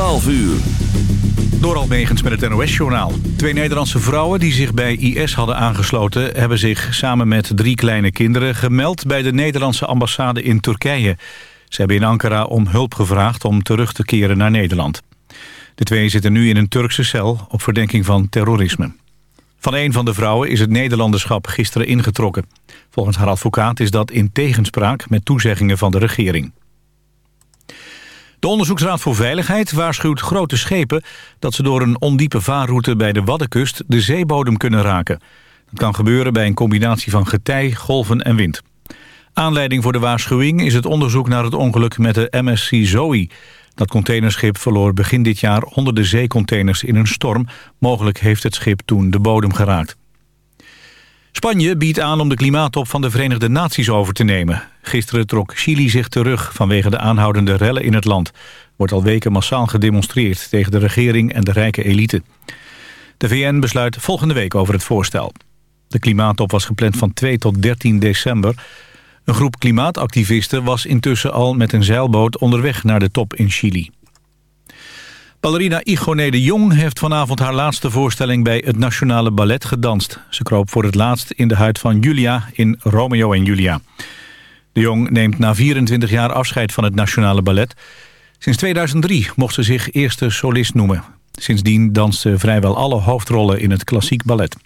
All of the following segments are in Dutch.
12 uur. Door Almegens met het NOS-journaal. Twee Nederlandse vrouwen die zich bij IS hadden aangesloten... hebben zich samen met drie kleine kinderen gemeld... bij de Nederlandse ambassade in Turkije. Ze hebben in Ankara om hulp gevraagd om terug te keren naar Nederland. De twee zitten nu in een Turkse cel op verdenking van terrorisme. Van een van de vrouwen is het Nederlanderschap gisteren ingetrokken. Volgens haar advocaat is dat in tegenspraak met toezeggingen van de regering. De Onderzoeksraad voor Veiligheid waarschuwt grote schepen... dat ze door een ondiepe vaarroute bij de Waddenkust de zeebodem kunnen raken. Dat kan gebeuren bij een combinatie van getij, golven en wind. Aanleiding voor de waarschuwing is het onderzoek naar het ongeluk met de MSC Zoe. Dat containerschip verloor begin dit jaar honderden zeecontainers in een storm. Mogelijk heeft het schip toen de bodem geraakt. Spanje biedt aan om de klimaattop van de Verenigde Naties over te nemen. Gisteren trok Chili zich terug vanwege de aanhoudende rellen in het land. Wordt al weken massaal gedemonstreerd tegen de regering en de rijke elite. De VN besluit volgende week over het voorstel. De klimaattop was gepland van 2 tot 13 december. Een groep klimaatactivisten was intussen al met een zeilboot onderweg naar de top in Chili. Ballerina Igoné de Jong heeft vanavond haar laatste voorstelling bij het Nationale Ballet gedanst. Ze kroop voor het laatst in de huid van Julia in Romeo en Julia. De Jong neemt na 24 jaar afscheid van het Nationale Ballet. Sinds 2003 mocht ze zich eerste solist noemen. Sindsdien danst vrijwel alle hoofdrollen in het klassiek ballet.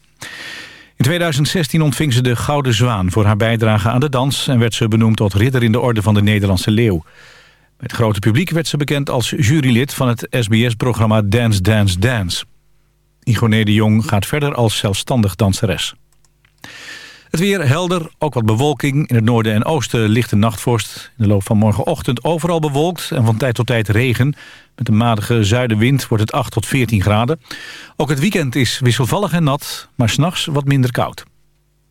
In 2016 ontving ze de Gouden Zwaan voor haar bijdrage aan de dans... en werd ze benoemd tot ridder in de orde van de Nederlandse Leeuw. Het grote publiek werd ze bekend als jurylid van het SBS-programma Dance Dance Dance. Igoné de Jong gaat verder als zelfstandig danseres. Het weer helder, ook wat bewolking. In het noorden en oosten lichte nachtvorst. In de loop van morgenochtend overal bewolkt en van tijd tot tijd regen. Met een matige zuidenwind wordt het 8 tot 14 graden. Ook het weekend is wisselvallig en nat, maar s'nachts wat minder koud.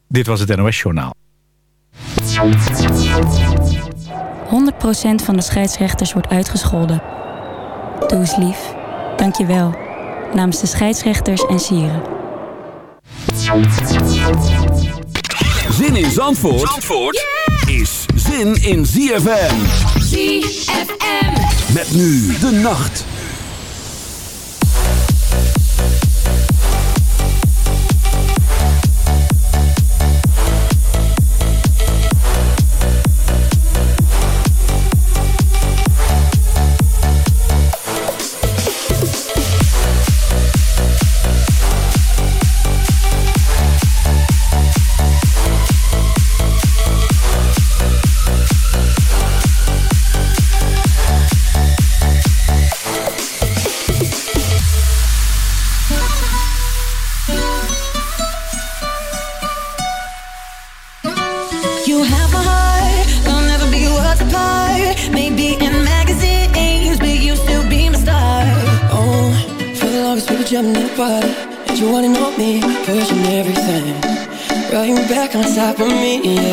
Dit was het NOS Journaal. 100% van de scheidsrechters wordt uitgescholden. Doe eens lief. Dank je wel. Namens de scheidsrechters en sieren. Zin in Zandvoort, Zandvoort is zin in ZFM. ZFM. Met nu de nacht. Yeah.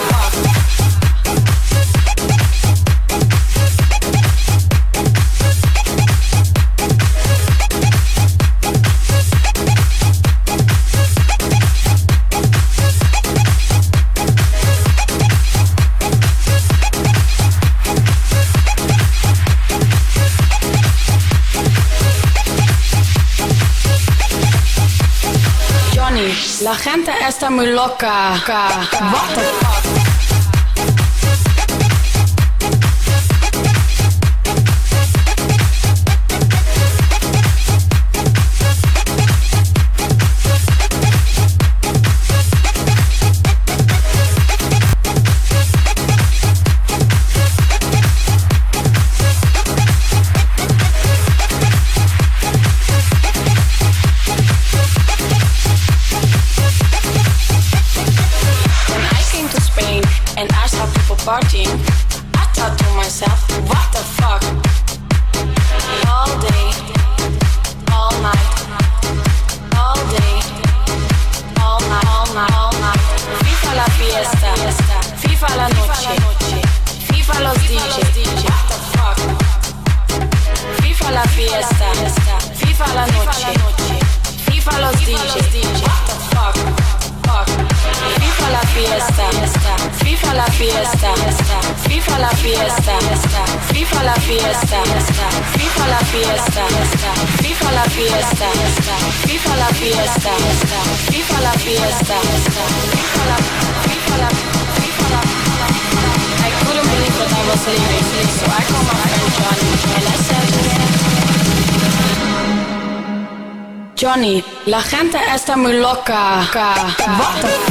Esta muy loca. What the fuck? Fiesta, FIFA la fiesta, FIFA la fiesta, FIFA la, FIFA la, FIFA la. I couldn't believe that I was leaving, so I called my friend Johnny. And I said, Johnny, la gente está muy loca. What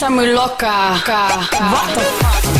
Está muy loca. What the fuck?